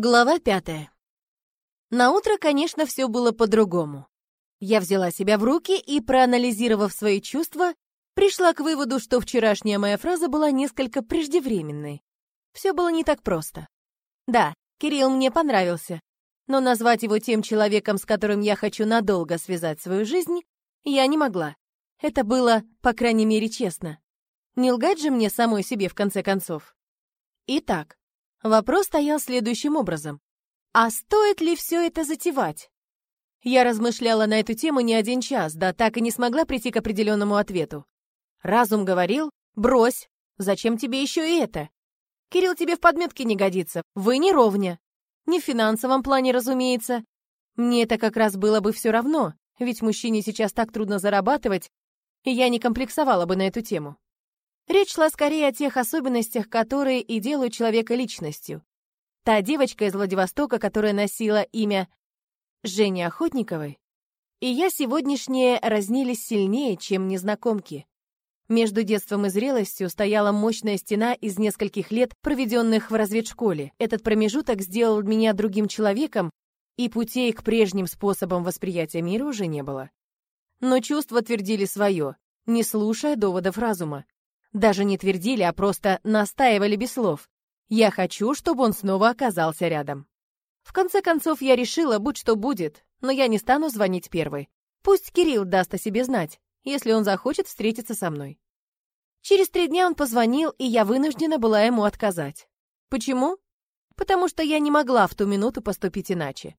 Глава пятая. На утро, конечно, все было по-другому. Я взяла себя в руки и, проанализировав свои чувства, пришла к выводу, что вчерашняя моя фраза была несколько преждевременной. Все было не так просто. Да, Кирилл мне понравился, но назвать его тем человеком, с которым я хочу надолго связать свою жизнь, я не могла. Это было, по крайней мере, честно. Не лгать же мне самой себе в конце концов. Итак, Вопрос стоял следующим образом. А стоит ли все это затевать? Я размышляла на эту тему не один час, да так и не смогла прийти к определенному ответу. Разум говорил, брось, зачем тебе еще и это? Кирилл тебе в подметке не годится, вы не ровня. Не в финансовом плане, разумеется. Мне это как раз было бы все равно, ведь мужчине сейчас так трудно зарабатывать, и я не комплексовала бы на эту тему. Речь шла скорее о тех особенностях, которые и делают человека личностью. Та девочка из Владивостока, которая носила имя Женя Охотниковой, и я сегодняшние разнились сильнее, чем незнакомки. Между детством и зрелостью стояла мощная стена из нескольких лет, проведенных в разведшколе. Этот промежуток сделал меня другим человеком, и путей к прежним способам восприятия мира уже не было. Но чувства твердили свое, не слушая доводов разума. Даже не твердили, а просто настаивали без слов. Я хочу, чтобы он снова оказался рядом. В конце концов, я решила, будь что будет, но я не стану звонить первой. Пусть Кирилл даст о себе знать, если он захочет встретиться со мной. Через три дня он позвонил, и я вынуждена была ему отказать. Почему? Потому что я не могла в ту минуту поступить иначе.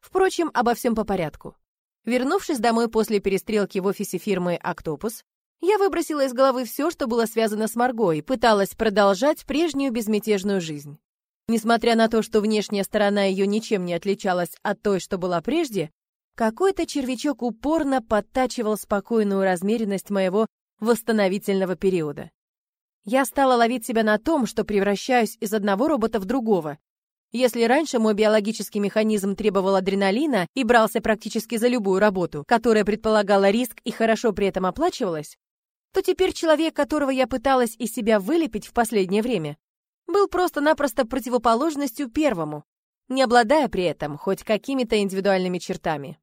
Впрочем, обо всем по порядку. Вернувшись домой после перестрелки в офисе фирмы «Октопус», я выбросила из головы все, что было связано с Марго, и пыталась продолжать прежнюю безмятежную жизнь. Несмотря на то, что внешняя сторона ее ничем не отличалась от той, что была прежде, какой-то червячок упорно подтачивал спокойную размеренность моего восстановительного периода. Я стала ловить себя на том, что превращаюсь из одного робота в другого. Если раньше мой биологический механизм требовал адреналина и брался практически за любую работу, которая предполагала риск и хорошо при этом оплачивалась, то теперь человек, которого я пыталась из себя вылепить в последнее время, был просто-напросто противоположностью первому, не обладая при этом хоть какими-то индивидуальными чертами.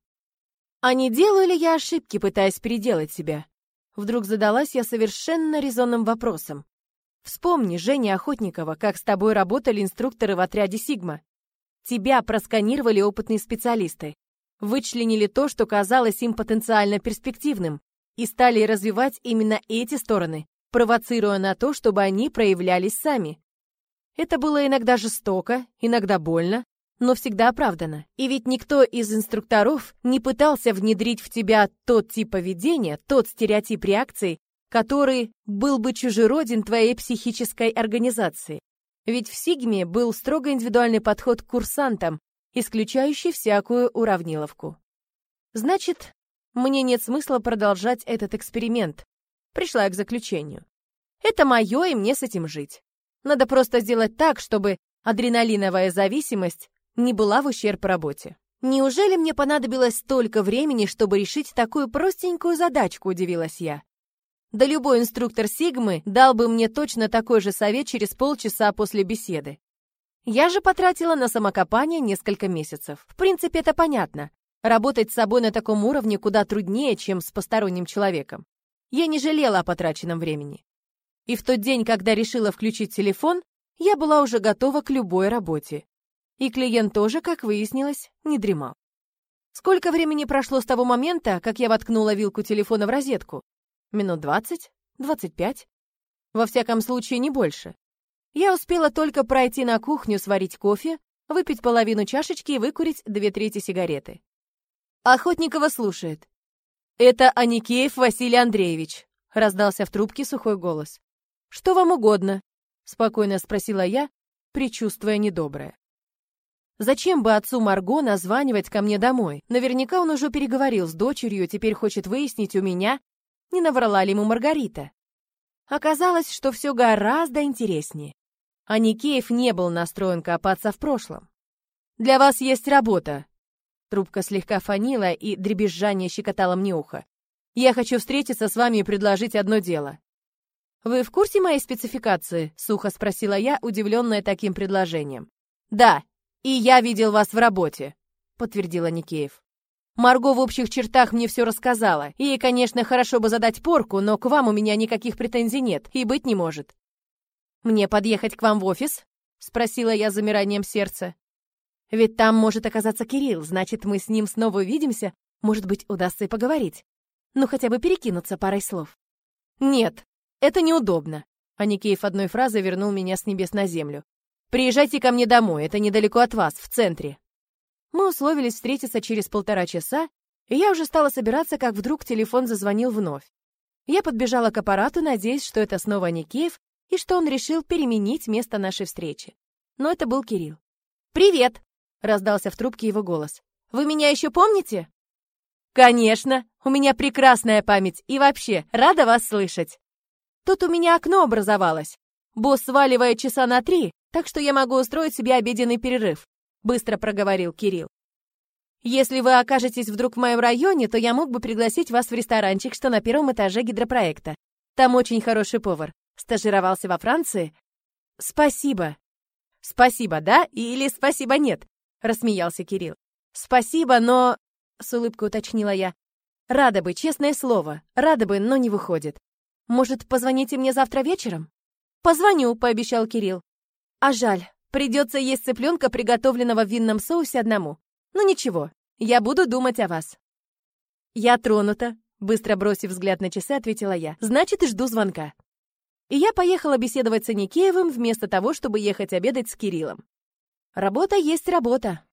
А не делаю ли я ошибки, пытаясь переделать себя? Вдруг задалась я совершенно резонным вопросом. Вспомни, Женя Охотникова, как с тобой работали инструкторы в отряде «Сигма». Тебя просканировали опытные специалисты, вычленили то, что казалось им потенциально перспективным, и стали развивать именно эти стороны, провоцируя на то, чтобы они проявлялись сами. Это было иногда жестоко, иногда больно, но всегда оправдано. И ведь никто из инструкторов не пытался внедрить в тебя тот тип поведения, тот стереотип реакции, который был бы чужероден твоей психической организации. Ведь в Сигме был строго индивидуальный подход к курсантам, исключающий всякую уравниловку. Значит, мне нет смысла продолжать этот эксперимент. Пришла я к заключению. Это мое, и мне с этим жить. Надо просто сделать так, чтобы адреналиновая зависимость не была в ущерб работе. Неужели мне понадобилось столько времени, чтобы решить такую простенькую задачку, удивилась я. Да любой инструктор Сигмы дал бы мне точно такой же совет через полчаса после беседы. Я же потратила на самокопание несколько месяцев. В принципе, это понятно. Работать с собой на таком уровне куда труднее, чем с посторонним человеком. Я не жалела о потраченном времени. И в тот день, когда решила включить телефон, я была уже готова к любой работе. И клиент тоже, как выяснилось, не дремал. Сколько времени прошло с того момента, как я воткнула вилку телефона в розетку? Минут двадцать? Двадцать пять? Во всяком случае, не больше. Я успела только пройти на кухню, сварить кофе, выпить половину чашечки и выкурить две трети сигареты. Охотникова слушает. «Это Аникеев Василий Андреевич», — раздался в трубке сухой голос. «Что вам угодно?» — спокойно спросила я, предчувствуя недоброе. Зачем бы отцу Марго названивать ко мне домой? Наверняка он уже переговорил с дочерью, теперь хочет выяснить у меня, не наврала ли ему Маргарита. Оказалось, что все гораздо интереснее. Аникеев не был настроен копаться в прошлом. «Для вас есть работа», Трубка слегка фонила, и дребезжание щекотало мне ухо. «Я хочу встретиться с вами и предложить одно дело». «Вы в курсе моей спецификации?» — сухо спросила я, удивленная таким предложением. «Да», «И я видел вас в работе», — подтвердила Никеев. Марго в общих чертах мне все рассказала. Ей, конечно, хорошо бы задать порку, но к вам у меня никаких претензий нет и быть не может. «Мне подъехать к вам в офис?» — спросила я замиранием сердца. «Ведь там может оказаться Кирилл, значит, мы с ним снова увидимся, может быть, удастся и поговорить. Ну, хотя бы перекинуться парой слов». «Нет, это неудобно», — Аникеев одной фразой вернул меня с небес на землю. «Приезжайте ко мне домой, это недалеко от вас, в центре». Мы условились встретиться через полтора часа, и я уже стала собираться, как вдруг телефон зазвонил вновь. Я подбежала к аппарату, надеясь, что это снова Никеев, и что он решил переменить место нашей встречи. Но это был Кирилл. «Привет!» — раздался в трубке его голос. «Вы меня еще помните?» «Конечно! У меня прекрасная память, и вообще, рада вас слышать!» «Тут у меня окно образовалось. Босс сваливает часа на три, так что я могу устроить себе обеденный перерыв быстро проговорил Кирилл. Если вы окажетесь вдруг в моем районе, то я мог бы пригласить вас в ресторанчик, что на первом этаже гидропроекта. Там очень хороший повар. Стажировался во Франции. Спасибо. Спасибо, да? Или спасибо нет? Рассмеялся Кирилл. Спасибо, но... С улыбкой уточнила я. Рада бы, честное слово. Рада бы, но не выходит. Может, позвоните мне завтра вечером? Позвоню, пообещал Кирилл. А жаль, Придется есть цыпленка, приготовленного в винном соусе одному. Ну ничего, я буду думать о вас. Я тронута, быстро бросив взгляд на часы, ответила я. Значит, и жду звонка. И я поехала беседовать с Аникеевым вместо того, чтобы ехать обедать с Кириллом. Работа есть работа.